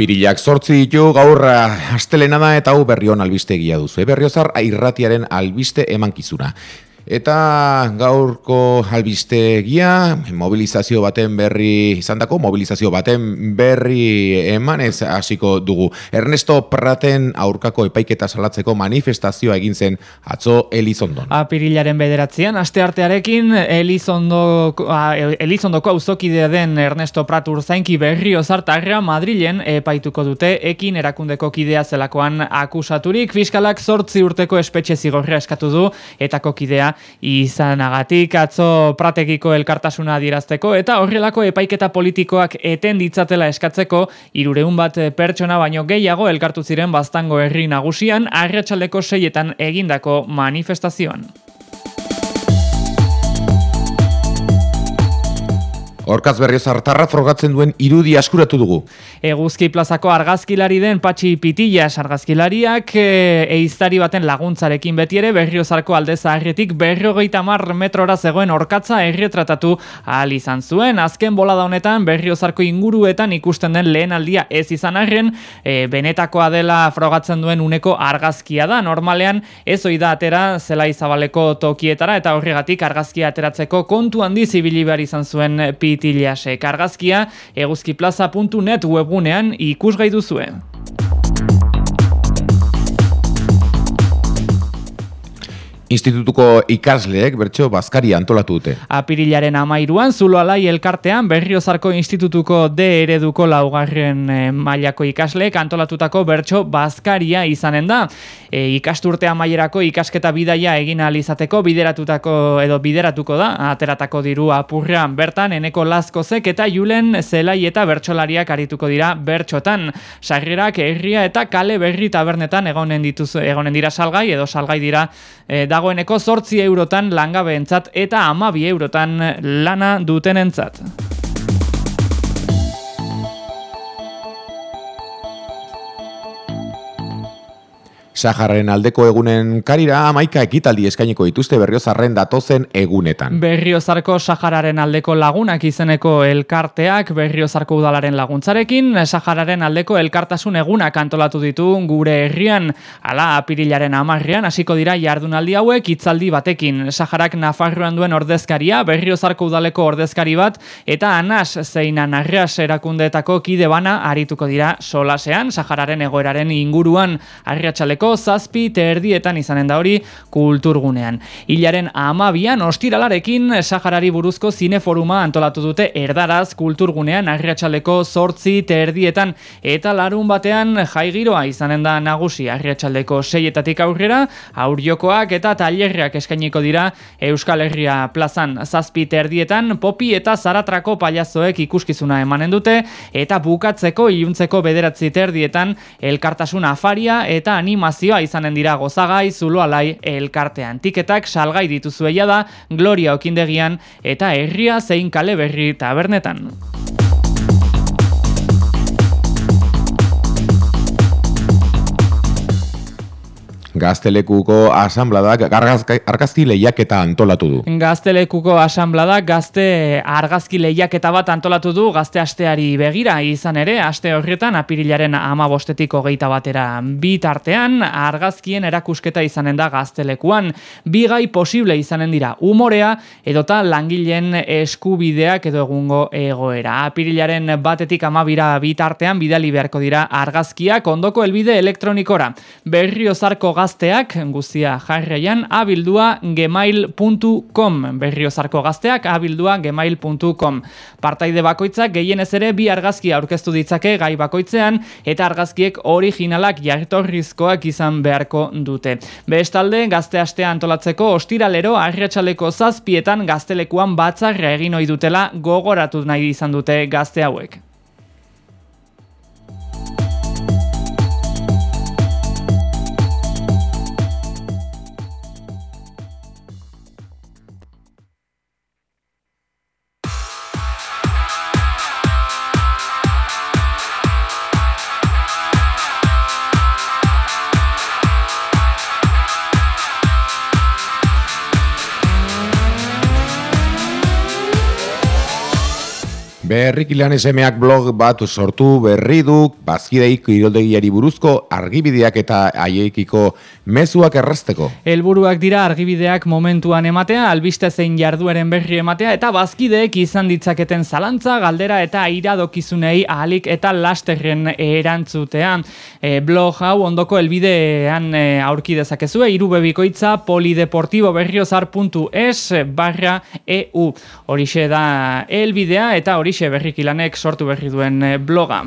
Apirilak sortzi ditu gaur eh, astelena da eta hau berrion albistegia duzu. E, berriozar irratiaren albiste emankizuna. Eta gaurko albistegia, mobilizazio baten berri izan dako, mobilizazio baten berri eman ez hasiko dugu. Ernesto Praten aurkako epaiketa salatzeko manifestazioa egin zen atzo Elizondon. Apirilaren bederatzean, aste artearekin Elizondoko, Elizondoko auzokidea den Ernesto Prat urzainki berri ozartarra Madrilen epaituko dute ekin erakundeko kidea zelakoan akusaturik. Fiskalak sortzi urteko espetxe zigorria eskatu du etako kidea izanagatik atzo pratekiko elkartasuna dirazteko eta horrelako epaiketa politikoak eten ditzatela eskatzeko irureun bat pertsona baino gehiago elkartu ziren baztango herri nagusian arratsaldeko seietan egindako manifestazioan. Horkaz berriz hartarra frogatzen duen irudi askuratu dugu. Eguzki plazako argazkilari den patxi pitillas argazkilariak e, eiztari baten laguntzarekin beti ere berriozarko alde zaharretik berrogeita mar metrora zegoen orkatza erretratatu ahal izan zuen. Azken bolada honetan berriozarko inguruetan ikusten den lehen aldia ez izan arren e, benetakoa dela frogatzen duen uneko argazkia da. Normalean ez oida atera zela izabaleko tokietara eta horregatik argazkia ateratzeko kontu handi zibili behar izan zuen pit Tiliasek argazkia eguzkiplaza.net webgunean ikusgai duzuen. Institutuko ikasleek bertso bazkari antolatu dute. Apirilaren amairuan, zulo alai elkartean, berriozarko institutuko D ereduko laugarren e, mailako ikasleek antolatutako bertso bazkaria izanen da. E, ikasturte amaierako ikasketa bidaia egin izateko bideratutako edo bideratuko da, ateratako diru apurrean bertan, eneko lazkozek eta julen zelai eta bertsolariak arituko dira bertxotan. Sarrerak herria eta kale berri tabernetan egonen, dituz, egonen dira salgai edo salgai dira e, dagoeneko sortzi eurotan langabeentzat eta amabi eurotan lana dutenentzat. Saharren aldeko egunen karira amaika ekitaldi eskainiko dituzte berriozarren datozen egunetan. Berriozarko Sahararen aldeko lagunak izeneko elkarteak berriozarko udalaren laguntzarekin, Sahararen aldeko elkartasun egunak antolatu ditu gure herrian, ala apirilaren amarrian, hasiko dira jardunaldi hauek itzaldi batekin. Saharak Nafarroan duen ordezkaria, berriozarko udaleko ordezkari bat, eta anas zeinan arreas erakundeetako kide bana arituko dira solasean, Sahararen egoeraren inguruan arriatxaleko zazpi terdietan izanen da hori kulturgunean. Hilaren amabian ostiralarekin Saharari buruzko zineforuma antolatu dute erdaraz kulturgunean arriatxaleko sortzi terdietan eta larun batean jaigiroa izanen da nagusi arriatxaldeko seietatik aurrera aurriokoak eta tailerriak eskainiko dira Euskal Herria plazan zazpi terdietan popi eta zaratrako paliazoek ikuskizuna emanen dute eta bukatzeko iluntzeko bederatzi terdietan elkartasun afaria eta animazio animazioa izanen dira gozagai, zuloalai elkartean. Tiketak salgai dituzueia da, Gloria okindegian eta herria zein kale berri tabernetan. Gaztelekuko asambladak argazki lehiaketa antolatu du. Gaztelekuko asambladak gazte argazki lehiaketa bat antolatu du gazte asteari begira izan ere, aste horretan apirilaren ama bostetiko geita batera bitartean argazkien erakusketa izanen da gaztelekuan. Bigai posible izanen dira umorea edota langileen eskubideak edo egungo egoera. Apirilaren batetik amabira bitartean bidali beharko dira argazkiak ondoko elbide elektronikora. Berriozarko gazteak guztia jarraian abildua gemail.com berriozarko gazteak abildua gemail.com partaide bakoitzak gehienez ere bi argazki aurkeztu ditzake gai bakoitzean eta argazkiek originalak jartorrizkoak izan beharko dute. Bestalde gazte astea antolatzeko ostiralero arretxaleko zazpietan gaztelekuan batzarra egin ohi dutela gogoratu nahi izan dute gazte hauek. Berrik ilan esemeak blog bat sortu berri du, bazkideik kiroldegiari buruzko argibideak eta aiekiko mezuak errazteko. Helburuak dira argibideak momentuan ematea, albiste zein jardueren berri ematea, eta bazkideek izan ditzaketen zalantza, galdera eta iradokizunei ahalik eta lasterren erantzutea. E, blog hau ondoko elbidean e, aurki dezakezue, irubebikoitza polideportiboberriozar.es barra EU. Horixe da elbidea eta hori horixe berrikilanek sortu berri duen eh, bloga.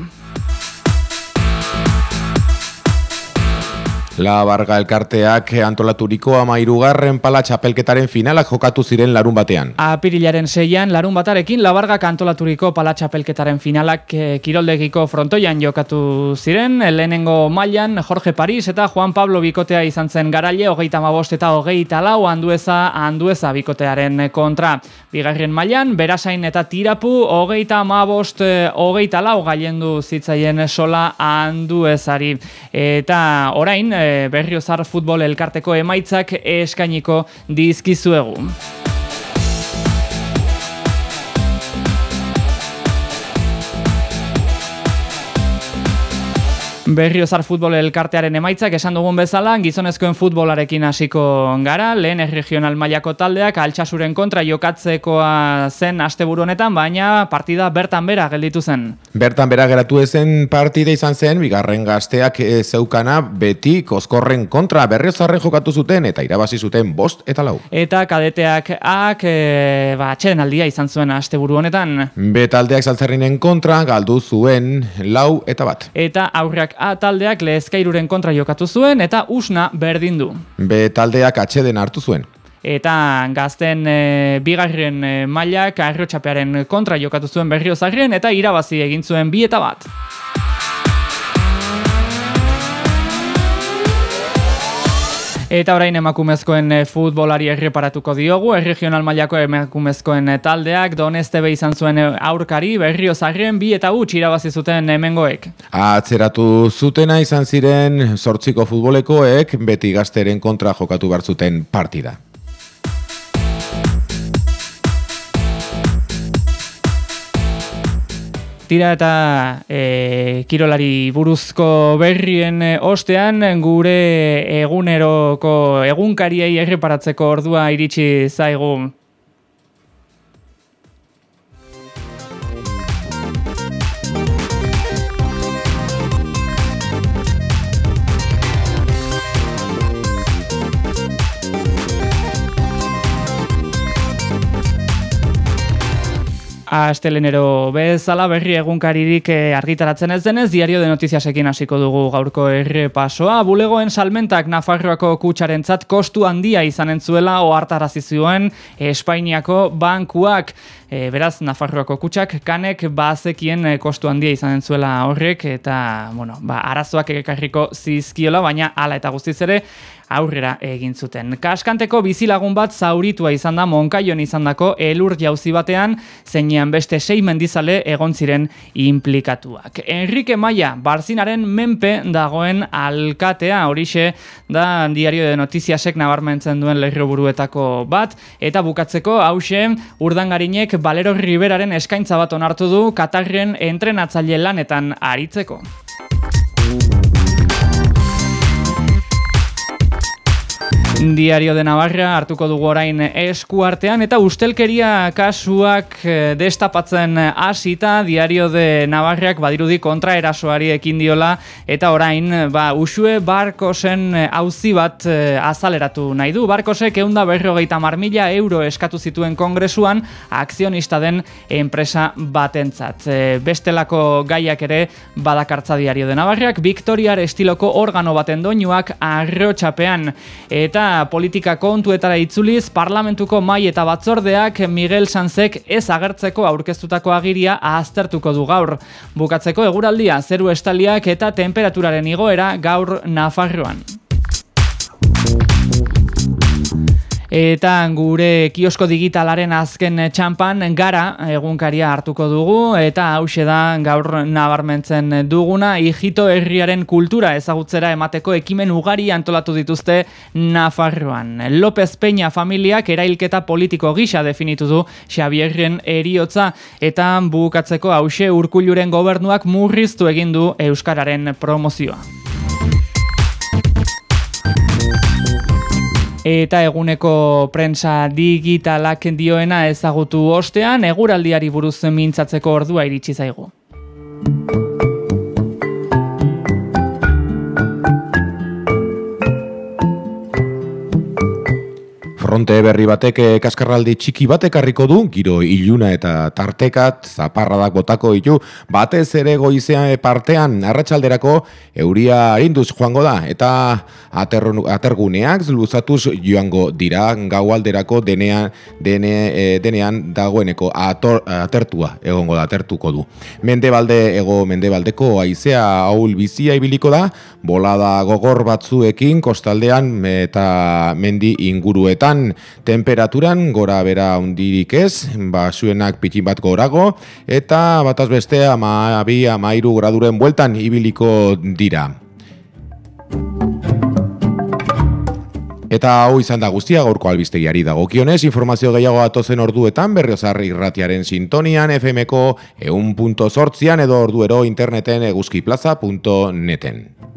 La Barga elkarteak antolaturiko ama irugarren pala txapelketaren finalak jokatu ziren larun batean. Apirilaren seian, larun batarekin, La Barga antolaturiko pala txapelketaren finalak eh, kiroldegiko frontoian jokatu ziren. Lehenengo mailan Jorge Paris eta Juan Pablo bikotea izan zen garaile, hogeita mabost eta hogeita lau, handueza, handueza bikotearen kontra. Bigarren mailan, berasain eta tirapu, hogeita mabost, eh, hogeita lau, gailendu zitzaien sola handuezari. Eta orain, berriozar futbol elkarteko emaitzak eskainiko dizkizuegu. Berriozar futbol elkartearen emaitzak esan dugun bezala, gizonezkoen futbolarekin hasiko gara, lehen regional mailako taldeak altxasuren kontra jokatzekoa zen asteburu honetan, baina partida bertan bera gelditu zen. Bertan bera geratu ezen partida izan zen, bigarren gazteak zeukana beti koskorren kontra berriozarren jokatu zuten eta irabazi zuten bost eta lau. Eta kadeteak ak, e, ba, txeden aldia izan zuen asteburu honetan. Betaldeak saltzerrinen kontra galdu zuen lau eta bat. Eta aurrak A taldeak lehezkairuren kontra jokatu zuen eta usna berdin du. B taldeak atxeden hartu zuen. Eta gazten e, bigarren e, mailak arrotxapearen kontra jokatu zuen berriozarren eta irabazi egin zuen bi eta bat. Eta orain emakumezkoen eh, futbolari erreparatuko diogu, erregional mailako emakumezkoen eh, taldeak, doneste izan zuen eh, aurkari, berrio zarren, bi eta utx irabazi zuten hemengoek. Atzeratu zutena izan ziren sortziko futbolekoek, beti gazteren kontra jokatu zuten partida. Tira eta e, kirolari buruzko berrien e, ostean gure eguneroko egunkariei erreparatzeko ordua iritsi zaigu Astelenero bezala berri egunkaririk eh, argitaratzen ez denez, diario de notiziasekin hasiko dugu gaurko errepasoa. Bulegoen salmentak Nafarroako kutsarentzat kostu handia izanen zuela ohartarazi zuen Espainiako bankuak. E, beraz, Nafarroako kutsak kanek bazekien eh, kostu handia izanen zuela horrek eta bueno, ba, arazoak ekarriko zizkiola, baina hala eta guztiz ere aurrera egin zuten. Kaskanteko bizilagun bat zauritua izan da Monkaion izandako elur jauzi batean, zeinean beste sei mendizale egon ziren inplikatuak. Enrique Maia, Barzinaren menpe dagoen alkatea, horixe da diario de notiziasek nabarmentzen duen lerroburuetako bat, eta bukatzeko hause urdangarinek Balero Riberaren eskaintza bat onartu du Katarren entrenatzaile lanetan aritzeko. Diario de Navarra hartuko dugu orain eskuartean eta ustelkeria kasuak eh, destapatzen hasita Diario de Navarrak badirudi kontra erasoari ekin diola eta orain ba Usue Barkosen auzi bat eh, azaleratu nahi du. Barkosek 150 mila euro eskatu zituen kongresuan akzionista den enpresa batentzat. Eh, bestelako gaiak ere badakartza Diario de Navarrak Victoriar estiloko organo baten doinuak arrotxapean eta politika kontuetara itzuliz, parlamentuko mai eta batzordeak Miguel Sanzek ez agertzeko aurkeztutako agiria aztertuko du gaur. Bukatzeko eguraldia, zeru estaliak eta temperaturaren igoera gaur Nafarroan. Eta gure kiosko digitalaren azken txampan gara egunkaria hartuko dugu eta hause da gaur nabarmentzen duguna Ijito herriaren kultura ezagutzera emateko ekimen ugari antolatu dituzte Nafarroan. López Peña familiak erailketa politiko gisa definitu du Xabierren eriotza eta bukatzeko hause urkulluren gobernuak murriztu egin du Euskararen promozioa. Eta eguneko prensa digitalak dioena ezagutu ostean, eguraldiari buruz mintzatzeko ordua iritsi zaigu. Fronte berri batek eh, kaskarraldi txiki batek harriko du, giro iluna eta tartekat, zaparradak botako ditu, batez ere goizea partean arratsalderako euria induz joango da, eta aterguneak luzatuz joango dira gaualderako denean, dene, e, denean dagoeneko ator, atertua egongo da, atertuko du. Mendebalde ego mendebaldeko aizea haul bizia ibiliko da, bolada gogor batzuekin kostaldean eta mendi inguruetan temperaturan gora bera hundirik ez, ba, zuenak pitin bat gorago, eta bataz beste ama abi amairu graduren bueltan ibiliko dira. Eta hau izan da guztia gaurko albistegiari dagokionez, informazio gehiago atozen orduetan berriozarri irratiaren sintonian FMko eun punto edo orduero interneten eguzkiplaza.neten.